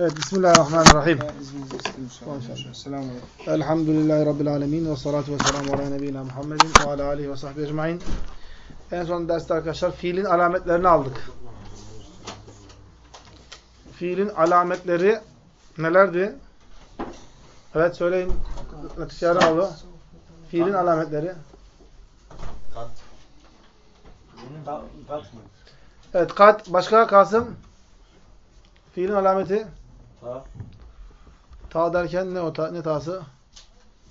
Evet, Bismillahirrahmanirrahim. Elhamdülillahi Rabbil alemin ve salatu ve selamu ala nebiyyina Muhammedin ve ala alihi ve sahbihi ecmain. En son derste arkadaşlar fiilin alametlerini aldık. Fiilin alametleri nelerdi? Evet söyleyin. Latife Yaranoğlu. Fiilin alametleri. Kat. Kat, kat mı? Evet kat. Başka Kasım? Fiilin alameti. Ta. Ta derken ne o ta, ne tası?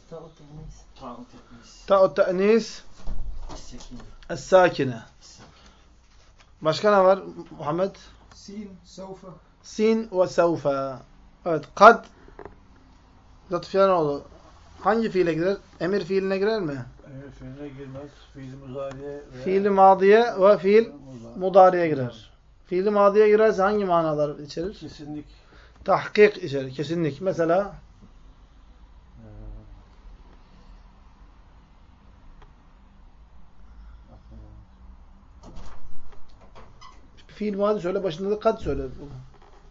Ta teknis. Ta'ut te'nis Sekin. es-sakine. Başka ne var Muhammed? Sin, sevfe. Sin ve sevfe. Evet. Kad Latif Yaranoğlu. Hangi fiile girer? Emir fiiline girer mi? Emir fiiline girmez. Fiil muzariye ve Fiili madiye ve fiil mudariye girer. Fiili madiye girerse hangi manalar içerir? Kesinlik. Tahkik içerir. Kesinlik. Mesela Ee, fiil madi söyle başında da kad söyle.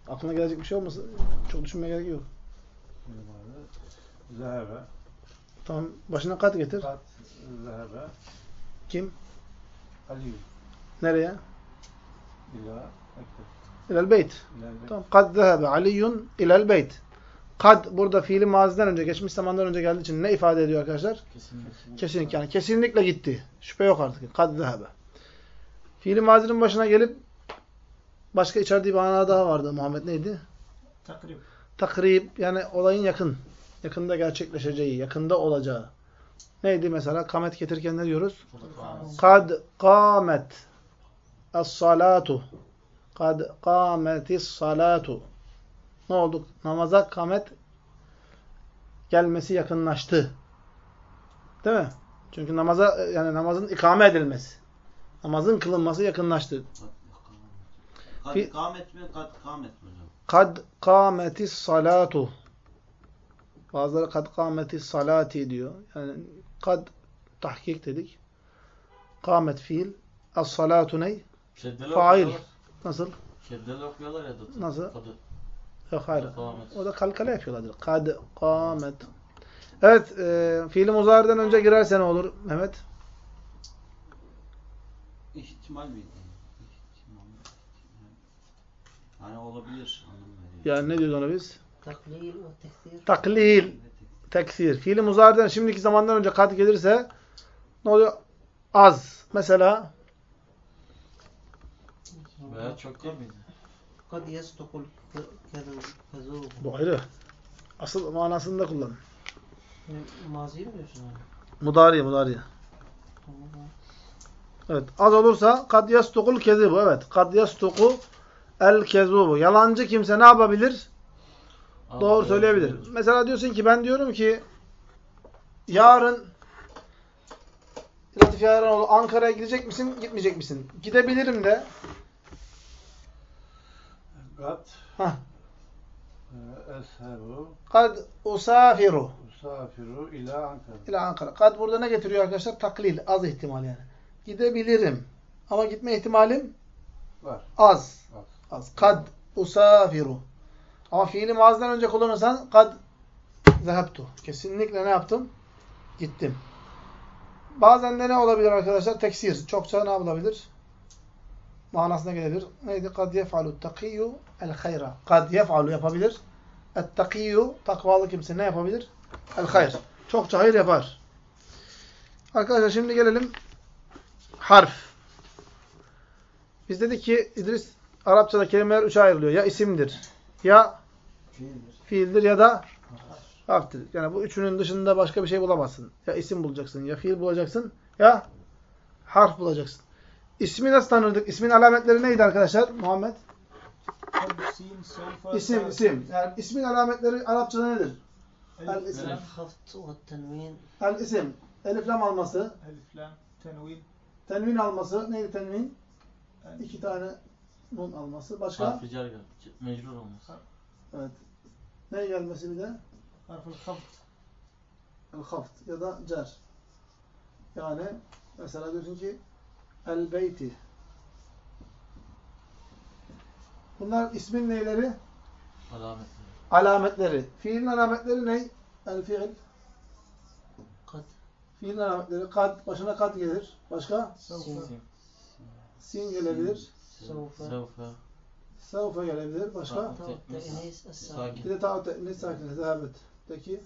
Aklına gelecek bir şey olmasın. Çok düşünmeye gerek yok. Zehebe. Tamam. Başına kad getir. Kat. Zehebe. Kim? Ali. Nereye? İla. Ekber. İlel beyt. Tamam. Kad zehebe aliyyun ilel beyt. Kad burada fiili maziden önce, geçmiş zamandan önce geldiği için ne ifade ediyor arkadaşlar? Kesinlikle. Kesinlik yani. Kesinlikle gitti. Şüphe yok artık. Kad zehebe. Fiili mazinin başına gelip başka içerdiği bir mana daha vardı. Muhammed neydi? Takrib. Takrib yani olayın yakın. Yakında gerçekleşeceği, yakında olacağı. Neydi mesela? Kamet getirirken ne diyoruz? Kad kamet es-salatu. Kad kametis salatu. Ne oldu? Namaza kamet gelmesi yakınlaştı. Değil mi? Çünkü namaza yani namazın ikame edilmesi. Namazın kılınması yakınlaştı. Kat Fi- kamet mi? Kat kamet mi hocam? Kad kametis salatu. Bazıları kad kametis salati diyor. Yani kad tahkik dedik. Kamet fiil. As salatu ney? Şeddeli Fail. Nasıl? Şeddeli okuyorlar ya da. Nasıl? Kadı. Yok hayır. O da kalkale yapıyorlar. direkt. Kadı, kâmet. Evet, e, fiil muzari'den önce girerse ne olur Mehmet? İhtimal miydi? İhtimal. Yani olabilir anlamı. Yani ne diyoruz ona biz? Taklil ve teksir. Taklil, teksir. Fiil muzari'den şimdiki zamandan önce kad gelirse ne oluyor? Az. Mesela Evet çok değil miydi? Kad yestukul kezuhu. Bu ayrı. Asıl manasında kullan. Maziyi mi diyorsun abi? Mudari, mudari. Evet. Az olursa kad yestukul kezuhu. Evet. Kad yestuku el kezuhu. Yalancı kimse ne yapabilir? Anladım. Doğru söyleyebilir. Anladım. Mesela diyorsun ki ben diyorum ki yarın Latif Yaranoğlu Ankara'ya gidecek misin, gitmeyecek misin? Gidebilirim de. Kat. Hah. e. Kad usafiru Usafiru ila Ankara. ila Ankara. Kad burada ne getiriyor arkadaşlar? Taklil. Az ihtimal yani. Gidebilirim. Ama gitme ihtimalim Var. az. Az. Az. Kad usafiru. Ama fiili maziden önce kullanırsan kad zehebtu. Kesinlikle ne yaptım? Gittim. Bazen de ne olabilir arkadaşlar? Teksir. Çokça ne yapılabilir? Manasına gelebilir. Neydi? Kad yef'alu takiyyu el hayra. Kad yapabilir. Et takiyyu takvalı kimse ne yapabilir? El hayr. Çokça hayır yapar. Arkadaşlar şimdi gelelim harf. Biz dedik ki İdris Arapçada kelimeler üçe ayrılıyor. Ya isimdir, ya Fiildir. fiildir ya da harftir. Yani bu üçünün dışında başka bir şey bulamazsın. Ya isim bulacaksın, ya fiil bulacaksın, ya harf bulacaksın. İsmi nasıl tanırdık? İsmin alametleri neydi arkadaşlar? Muhammed? İsim, isim. Yani ismin alametleri Arapçada nedir? El isim. El isim. Elif lam alması. Elif lam. Tenvin. Tenvin alması. Neydi tenvin? İki tane nun alması. Başka? Harfi cer Mecrur olması. Evet. Ne gelmesi bir de? Harful haft. El haft ya da cer. Yani mesela diyorsun ki el beyti. Bunlar ismin neyleri? Alametleri. Alametleri. Fiilin alametleri ne? El fiil. Kat. Fiilin alametleri kat. Başına kat gelir. Başka? Sevfa. Sin gelebilir. Sevfa. Sevfa gelebilir. Başka? Bir de ta'u te'nis sakin. Zehabet. Peki.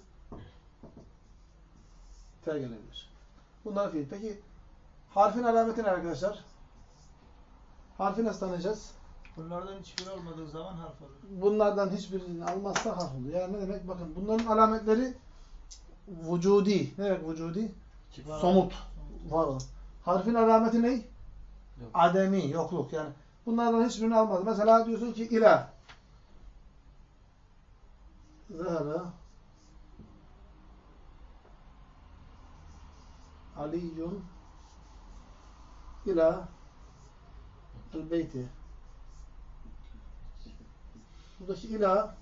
Ter gelebilir. Bunlar fiil. Peki harfin alameti ne arkadaşlar? Harfi nasıl tanıyacağız? Bunlardan hiçbiri olmadığı zaman harf olur. Bunlardan hiçbirini almazsa harf olur. Yani ne demek? Bakın bunların alametleri vücudi. Ne demek vücudi? Çık. Somut. Var olan. Harfin alameti ne? Yok. Ademi, yokluk. Yani bunlardan hiçbirini almaz. Mesela diyorsun ki ila. Zehebe. Aliyyun ila el beyti. Buradaki ila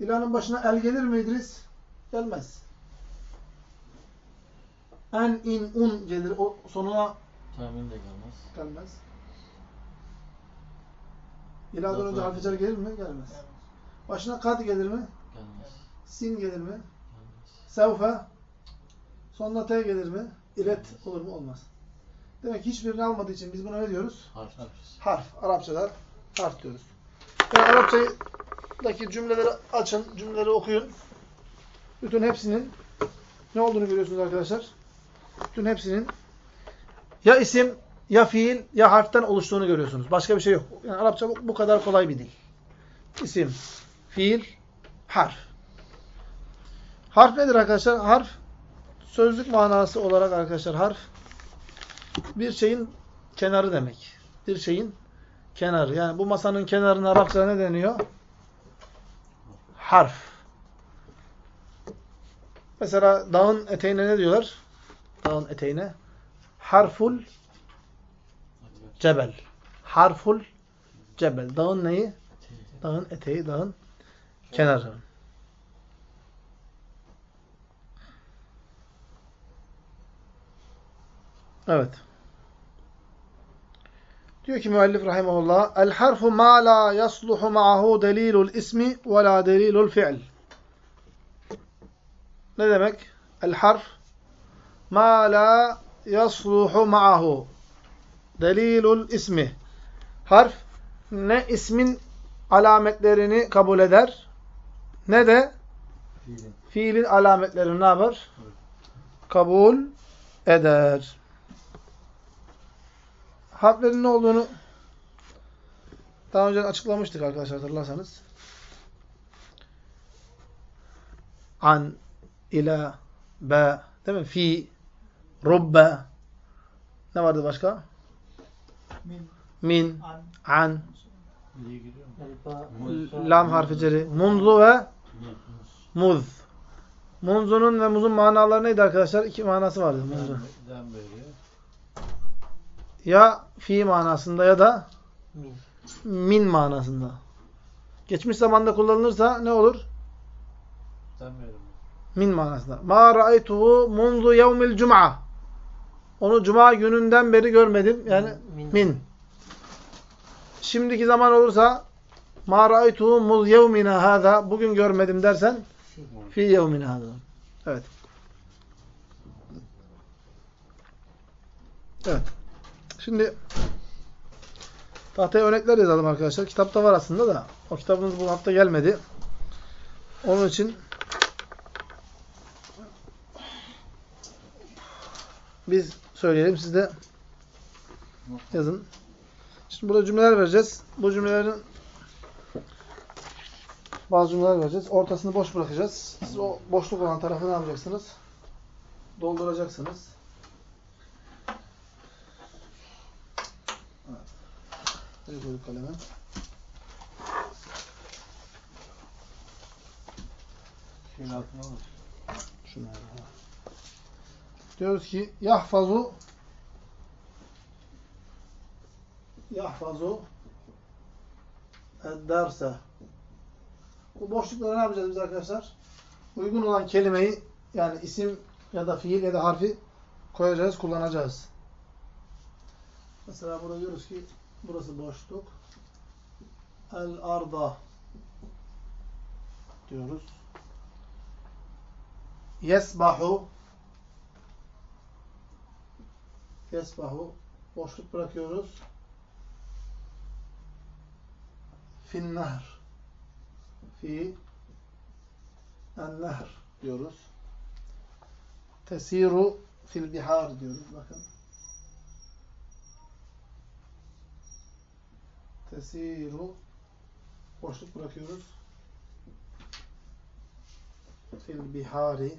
ilanın başına el gelir mi İdris? Gelmez. En, in, un gelir. O sonuna Tahmin de gelmez. Gelmez. İladan önce harfi cer gelir mi? Gelmez. Başına kad gelir mi? Gelmez. Sin gelir mi? Gelmez. Sevfe. Sonuna t gelir mi? İlet olur mu? Olmaz. Demek ki hiçbirini almadığı için biz buna ne diyoruz? Harf. Harf. Arapçada harf diyoruz. Yani Arapçadaki cümleleri açın, cümleleri okuyun. Bütün hepsinin ne olduğunu görüyorsunuz arkadaşlar. Bütün hepsinin ya isim, ya fiil, ya harften oluştuğunu görüyorsunuz. Başka bir şey yok. Yani Arapça bu, bu kadar kolay bir dil. İsim, fiil, harf. Harf nedir arkadaşlar? Harf, sözlük manası olarak arkadaşlar harf, bir şeyin kenarı demek. Bir şeyin kenarı. Yani bu masanın kenarına Arapça ne deniyor? Harf. Mesela dağın eteğine ne diyorlar? Dağın eteğine. Harful cebel. Harful cebel. Dağın neyi? Dağın eteği, dağın kenarı. Evet. Diyor ki müellif rahimahullah El harfu ma la yasluhu ma'ahu delilul ismi ve la delilul fi'l. Ne demek? El harf ma la yasluhu ma'ahu delilul ismi. Harf ne ismin alametlerini kabul eder ne de Fiilin. fiilin alametlerini ne yapar? Kabul eder. Harflerin ne olduğunu daha önce açıklamıştık arkadaşlar hatırlarsanız. An, ila, be, değil mi? Fi, rubbe. Ne vardı başka? min, Min, an, an, lam harfi ceri, munzu ve Muz. muz. Munzunun ve muzun manaları neydi arkadaşlar? İki manası vardı. Munzu. Ya fi manasında ya da Min. min manasında. Geçmiş zamanda kullanılırsa ne olur? Beri. Min manasında. Ma ra'aytuhu munzu yevmil cum'a. Onu cuma gününden beri görmedim. Yani Min. min. Şimdiki zaman olursa ma ra'aytuhu muz yevmina hâzâ. Bugün görmedim dersen Fi. yevmina hâzâ. Evet. Evet. Şimdi tahtaya örnekler yazalım arkadaşlar. Kitapta var aslında da. O kitabımız bu hafta gelmedi. Onun için biz söyleyelim. Siz de yazın. Şimdi burada cümleler vereceğiz. Bu cümlelerin bazı cümleler vereceğiz. Ortasını boş bırakacağız. Siz o boşluk olan tarafı ne yapacaksınız? Dolduracaksınız. Nereye koyduk kalemi? Şeyin altına mı? Şunlar. Diyoruz ki yahfazu yahfazu derse Bu boşluklara ne yapacağız biz arkadaşlar? Uygun olan kelimeyi yani isim ya da fiil ya da harfi koyacağız, kullanacağız. Mesela burada diyoruz ki burası boşluk. El arda diyoruz. Yesbahu Yesbahu boşluk bırakıyoruz. Fin nehr fi en nehr diyoruz. Tesiru fil bihar diyoruz. Bakın. Tesiru boşluk bırakıyoruz. Fil bihari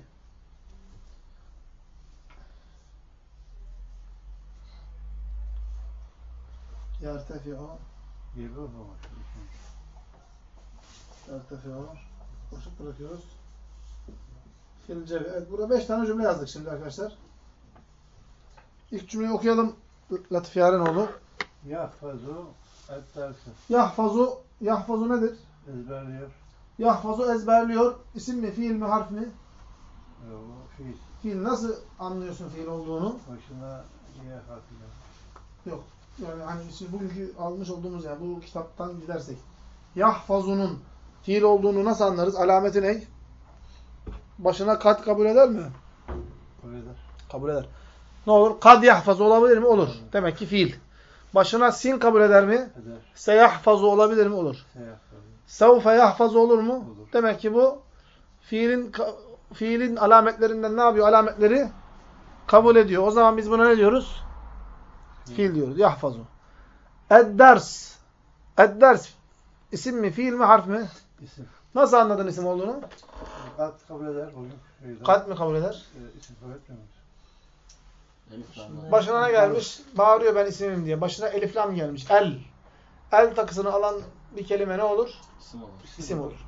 yertefi'u Gibi olmamış. yertefi'u boşluk bırakıyoruz. Fil cevi. Evet burada beş tane cümle yazdık şimdi arkadaşlar. İlk cümleyi okuyalım. Latif Yarenoğlu. Yahfazu. Yahfazu. Yahfazu nedir? Ezberliyor. Yahfazu ezberliyor. İsim mi, fiil mi, harf mi? Yok, fiil. Fiil nasıl anlıyorsun fiil olduğunu? Başına Y harfiyle. Yok. Yani hani şimdi bugünkü almış olduğumuz yani bu kitaptan gidersek. Yahfazunun fiil olduğunu nasıl anlarız? Alameti ne? Başına kat kabul eder mi? Kabul eder. Kabul eder. Ne olur? Kad yahfaz olabilir mi? Olur. Demek ki fiil. Başına sin kabul eder mi? Eder. Seyahfazu olabilir mi? Olur. Sevfe yahfazu olur mu? Olur. Demek ki bu fiilin fiilin alametlerinden ne yapıyor? Alametleri kabul ediyor. O zaman biz buna ne diyoruz? Fiil diyoruz. Yahfazu. Ed-ders. Ed-ders. İsim mi, fiil mi, harf mi? İsim. Nasıl anladın isim olduğunu? Kat kabul eder. Kalp mi kabul eder? E, isim kabul etmiyor. Başına ne gelmiş? Bağırıyor ben isimim diye. Başına elif lam gelmiş. El. El takısını alan bir kelime ne olur? İsim olur. İsim olur.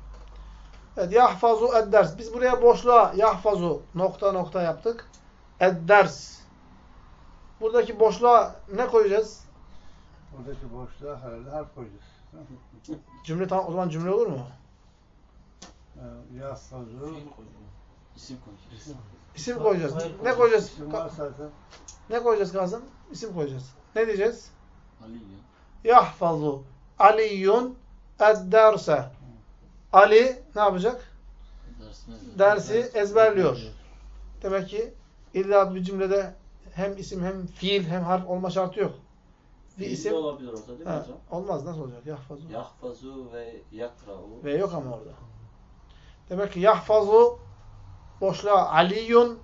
Evet, yahfazu ed-ders. Biz buraya boşluğa yahfazu nokta nokta yaptık. Ed-ders. Buradaki boşluğa ne koyacağız? Buradaki boşluğa herhalde harf koyacağız. Cümle tam o zaman cümle olur mu? E, Yahfazu koyuyor. İsim koyacağız. İsim. İsim koyacağız. Hayır, Ne koyacağız? Ne koyacağız Kazım? İsim koyacağız. Ne diyeceğiz? Ali Yahfazu Aliyun ed-derse. Ali ne yapacak? Dersi ezberliyor. Demek ki illa bir cümlede hem isim hem fiil hem harf olma şartı yok. Bir Fiil de isim olabilir orada değil mi Ha, hocam? olmaz nasıl olacak? Yahfazu. Yahfazu ve yakra'u. Ve yok ama orada. Demek ki yahfazu boşluğa aliyun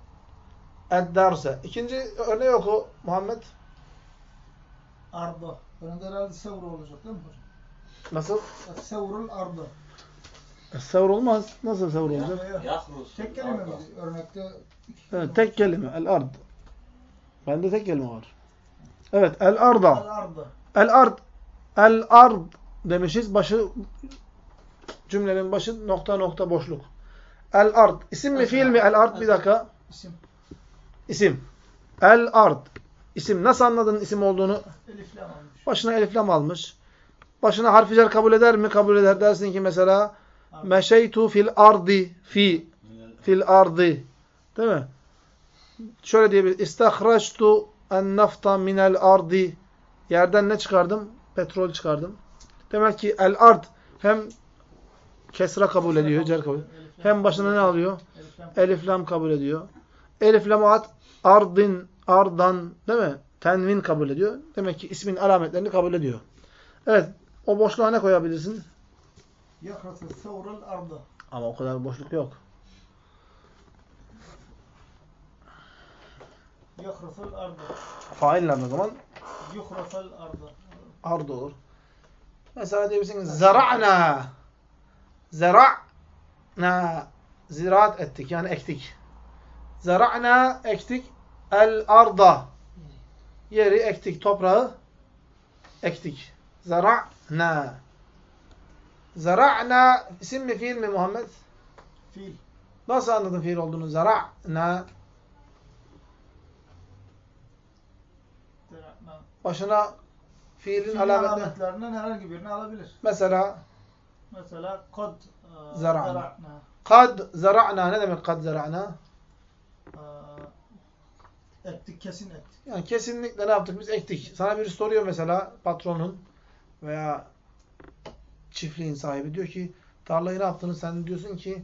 ed-derse. İkinci örneği oku Muhammed. Arda. Önünde herhalde sevr olacak değil mi hocam? Nasıl? Sevrul arda. Sevr olmaz. Nasıl sevr olacak? Ya- Yahrus. Tek kelime mi? Örnekte Evet, tek kelime. El ard. Bende tek kelime var. Evet. El arda. Al arda. El ard. El ard demişiz. Başı cümlenin başı nokta nokta boşluk. El ard. İsim mi fiil mi? El ard. Bir dakika. İsim. İsim. El ard. İsim. Nasıl anladın isim olduğunu? Eliflam almış. Başına elif lam almış. Başına harfi cer kabul eder mi? Kabul eder. Dersin ki mesela meşeytu fil ardi fi fil ardi. Değil mi? Şöyle diyebiliriz. İstahraçtu en nafta minel ardi. Yerden ne çıkardım? Petrol çıkardım. Demek ki el ard hem kesra kabul ediyor, cer kabul. Eliflam. Hem başına ne alıyor? Elif lam kabul ediyor. Elif lam at ardin, ardan değil mi? Tenvin kabul ediyor. Demek ki ismin alametlerini kabul ediyor. Evet. O boşluğa ne koyabilirsin? Ama o kadar boşluk yok. Yakrasıl arda. Failler o zaman Yuhrasal arda. ard olur. Mesela diyebilirsin zara'na. Zara'na. Ziraat ettik yani ektik. Zara'na ektik. El arda. Yeri ektik, toprağı ektik. Zara'na. Zara'na isim mi fiil mi Muhammed? Fiil. Nasıl anladın fiil olduğunu? Zara'na. Başına fiilin Fiilin alametleri. alametlerinden herhangi birini alabilir. Mesela Mesela kod e, Zara'na. zara'na. kad zara'na ne demek kad zara'na? E, Ektik kesin ektik. Yani kesinlikle ne yaptık? Biz ektik. Sana biri soruyor mesela patronun veya çiftliğin sahibi diyor ki Tarlayı ne yaptınız? Sen diyorsun ki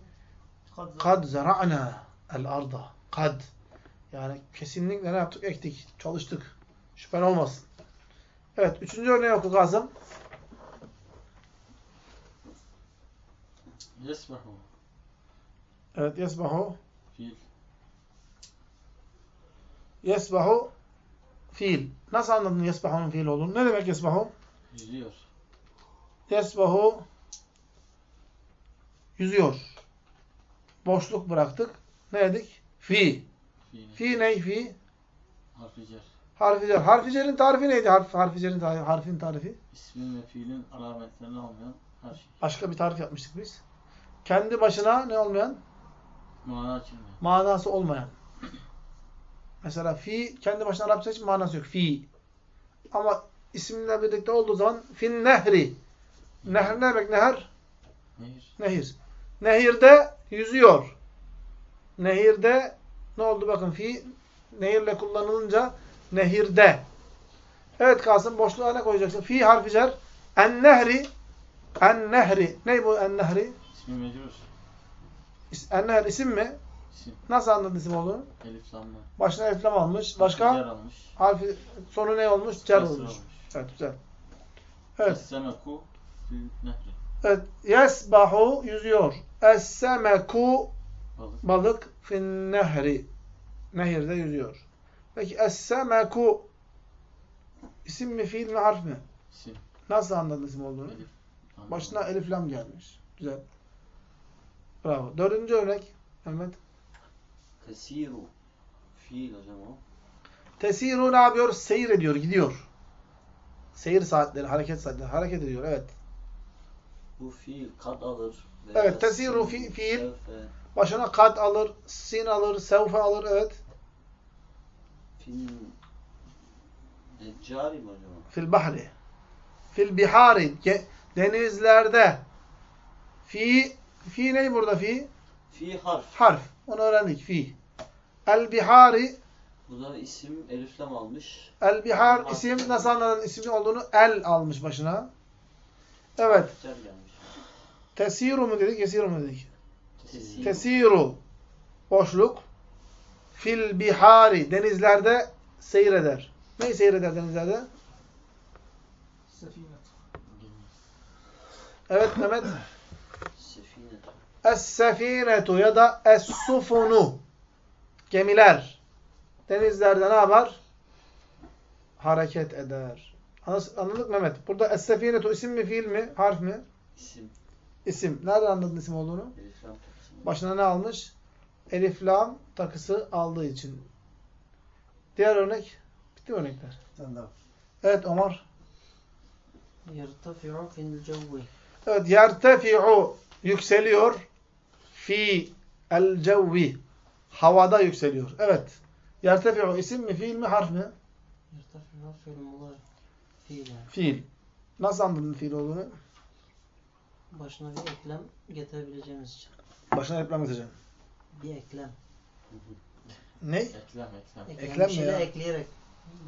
Kad, kad zara'na el arda. Kad. Yani kesinlikle ne yaptık? Ektik, çalıştık. Şüphen olmasın. Evet, üçüncü örneği oku Kasım. Yesbahu. Evet, yesbahu. Fiil. Yesbahu fiil. Nasıl anladın yesbahu'nun fiil olduğunu? Ne demek yesbahu? Yüzüyor. Yesbahu yüzüyor. Boşluk bıraktık. Ne dedik? Fi. Fi ne? Fi. Harfi cer. Harfi cer. Harfi cerin tarifi neydi? Harf, harfi cerin tarifi, harfin tarifi. İsmin ve fiilin alametlerini almayan her şey. Başka bir tarif yapmıştık biz. Kendi başına ne olmayan? Manası olmayan. Mesela fi kendi başına Arapça için manası yok. Fi. Ama isimle birlikte olduğu zaman fin nehri. Nehr ne demek neher? Nehir. Nehir. Nehirde yüzüyor. Nehirde ne oldu bakın fi nehirle kullanılınca nehirde. Evet Kasım boşluğa ne koyacaksın? Fi harfi cer. En nehri. En nehri. Ne bu en nehri? İsmi mecrur. İs- En nehr isim mi? İsim. Nasıl anladın isim olduğunu? Elif lamma. Başına eliflam almış. Cer Başka? almış. Harfi sonu ne olmuş? Cer Kasra olmuş. Evet güzel. Evet. Es-semeku nehri. Evet. Yesbahu yüzüyor. Es-semeku Balık. balık fin nehri. Nehirde yüzüyor. Peki es-semeku isim mi fiil mi harf mi? İsim. Nasıl anladın isim olduğunu? Elif. Başına elif lam gelmiş. Güzel. Bravo. Dördüncü örnek. Mehmet. Tesiru. Fiil hocam o. Tesiru ne yapıyor? Seyir ediyor, gidiyor. Seyir saatleri, hareket saatleri. Hareket ediyor, evet. Bu fiil kad alır. Evet, tesiru fi- fiil. sevfe, Başına kad alır, sin alır, sevfe alır, evet. Fil Neccari mi hocam? Fil bahri. Fil bihari. Denizlerde. Fi, fi ne burada fi? Fi harf. Harf. Onu öğrendik, fi. El bihari. Bu da isim eliflam almış. El bihar isim, nasıl anladın ismin olduğunu? El almış başına. Evet. Tesiru mu dedik, yesiru mu dedik? Tesiru. Tesiru boşluk fil bihari denizlerde seyreder. Ne seyreder denizlerde? sefinet. Evet Mehmet. Es-sefinetu ya da es-sufunu gemiler denizlerde ne yapar? Hareket eder. Anladık Mehmet. Burada es-sefinetu isim mi fiil mi? Harf mi? İsim. İsim. Nereden anladın isim olduğunu? Başına ne almış? Elif lam takısı aldığı için. Diğer örnek. Bitti örnekler. Evet Omar. Yertefi'u fil cevvi. Evet yertefi'u yükseliyor fi el cevvi havada yükseliyor. Evet. Yertefi'u isim mi, fiil mi, harf mi? Fiil. Fiil. Nasıl anladın fiil olduğunu? Başına bir eklem getirebileceğimiz için. Başına eklem getireceğim. Bir eklem. Ne? Eklem, eklem. Eklem, eklem bir ya. ekleyerek.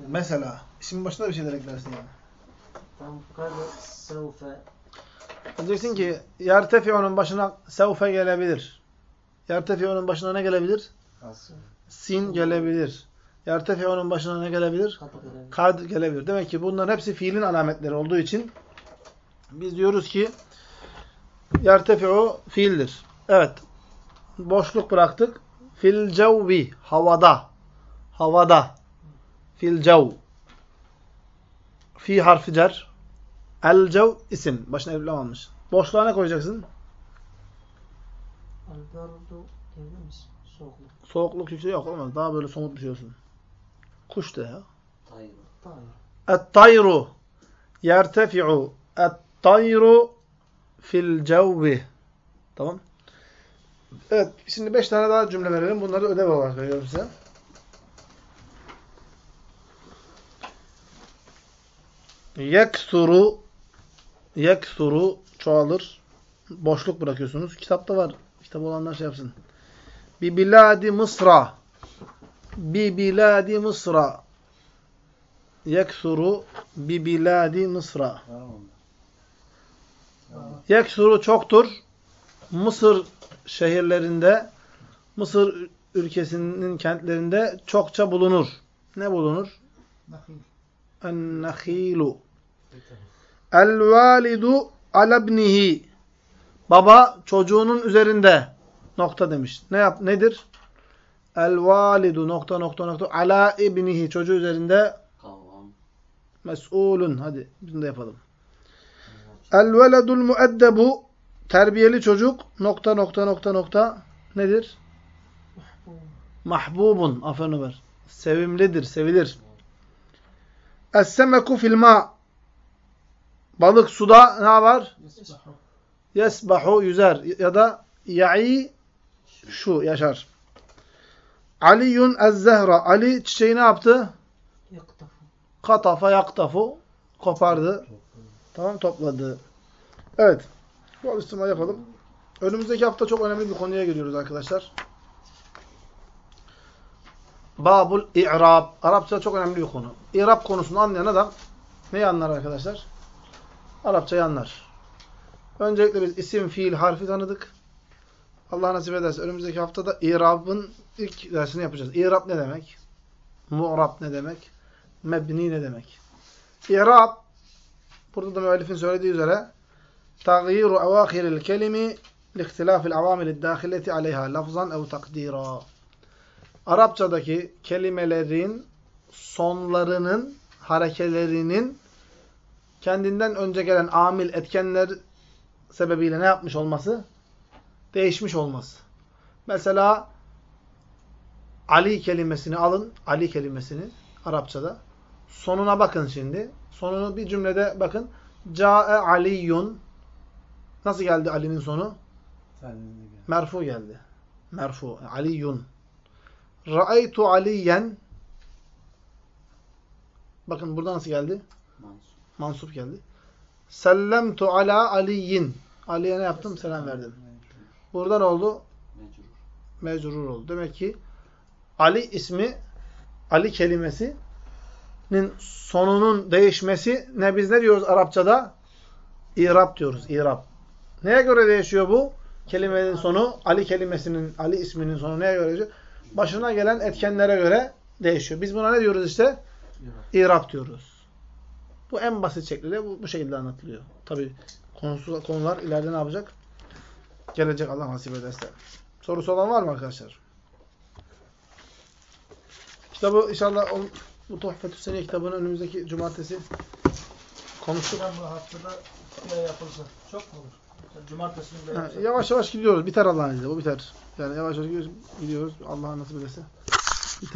Mesela. İsmin başına bir şeyler eklersin yani. Tam kadar sevfe Diyeceksin ki yertefi'unun başına sevfe gelebilir. Yertefi'unun başına ne gelebilir? Sin gelebilir. Yertefi'unun başına ne gelebilir? kad gelebilir. kad gelebilir. Demek ki bunların hepsi fiilin alametleri olduğu için biz diyoruz ki yertefi'u fiildir. Evet. Boşluk bıraktık. Fil cevvi. Havada. Havada. Fil cev. Fi harfi cer. El cev isim. Başına evlam almış. Boşluğa ne koyacaksın? Alberdo diyebilir? Soğukluk. Soğukluk yüksek şey yok olmaz. Daha böyle somut düşüyorsun. Kuş de ya. Tayru. Et tayru. Yertefi'u. Et tayru fil cevvi. Tamam. Evet. Şimdi beş tane daha cümle verelim. Bunları ödev olarak veriyorum size. Yeksuru yeksuru çoğalır. Boşluk bırakıyorsunuz. Kitapta var. Kitap olanlar şey yapsın. Bi biladi Mısra. Bi biladi Mısra. Yeksuru bi biladi Mısra. Yeksuru çoktur. Mısır şehirlerinde, Mısır ülkesinin kentlerinde çokça bulunur. Ne bulunur? Nakil. En-nahilu. El-validu alabnihi. Baba çocuğunun üzerinde. Nokta demiş. Ne yap? Nedir? El-validu nokta nokta nokta ala ibnihi. Çocuğu üzerinde mes'ulun. Hadi bunu da yapalım. El-veledul mueddebu. Terbiyeli çocuk. Nokta nokta nokta nokta. Nedir? Mahbubun. Aferin Ömer. Sevimlidir, sevilir. Es-semeku fil ma. Balık suda ne var? Yesbahu. Yüzer ya da ya'i şu yaşar. Aliyun ez-zehra. Ali çiçeği ne yaptı? Yaktafu. Katafa yaktafu. Kopardı. Tamam topladı. Evet. Bu alıştırma yapalım. Önümüzdeki hafta çok önemli bir konuya giriyoruz arkadaşlar. Babul i'rab. Arapça çok önemli bir konu. İ'rab konusunu anlayan adam neyi anlar arkadaşlar? Arapçayı anlar. Öncelikle biz isim, fiil, harfi tanıdık. Allah nasip ederse önümüzdeki haftada i'rabın ilk dersini yapacağız. İ'rab ne demek? Mu'rab ne demek? Mebni ne demek? İ'rab burada da müellifin söylediği üzere تغيير أواخر الكلم لاختلاف العوامل الداخلة عليها لفظا أو تقديرا Arapçadaki kelimelerin sonlarının, harekelerinin kendinden önce gelen amil etkenler sebebiyle ne yapmış olması? Değişmiş olması. Mesela Ali kelimesini alın. Ali kelimesini Arapçada. Sonuna bakın şimdi. Sonunu bir cümlede bakın. Ca'e aliyun. Nasıl geldi Ali'nin sonu? Merfu geldi. Merfu. Aliyun. Ra'aytu aliyen. Bakın burada nasıl geldi? Mansur. Mansup geldi. Sellemtu ala aliyin. Ali'ye ne yaptım? Selam verdim. Burada ne oldu? Mecrur. Mecrur oldu. Demek ki Ali ismi, Ali kelimesinin sonunun değişmesi ne biz ne diyoruz Arapçada? İrab diyoruz. İrab. Neye göre değişiyor bu? Kelimenin sonu, Ali kelimesinin, Ali isminin sonu neye göre değişiyor? Başına gelen etkenlere göre değişiyor. Biz buna ne diyoruz işte? İrab diyoruz. Bu en basit şekliyle bu, bu şekilde anlatılıyor. Tabi konusu, konular ileride ne yapacak? Gelecek Allah nasip ederse. Sorusu olan var mı arkadaşlar? Kitabı inşallah o, bu Tuhfetü Seniye kitabını önümüzdeki cumartesi konuştuk. Ben bu haftada şey yapılsa çok mu olur? Cumartesi yapsak. yavaş yavaş gidiyoruz. Biter Allah'ın izniyle. Bu biter. Yani yavaş yavaş gidiyoruz. gidiyoruz. Allah nasip ederse.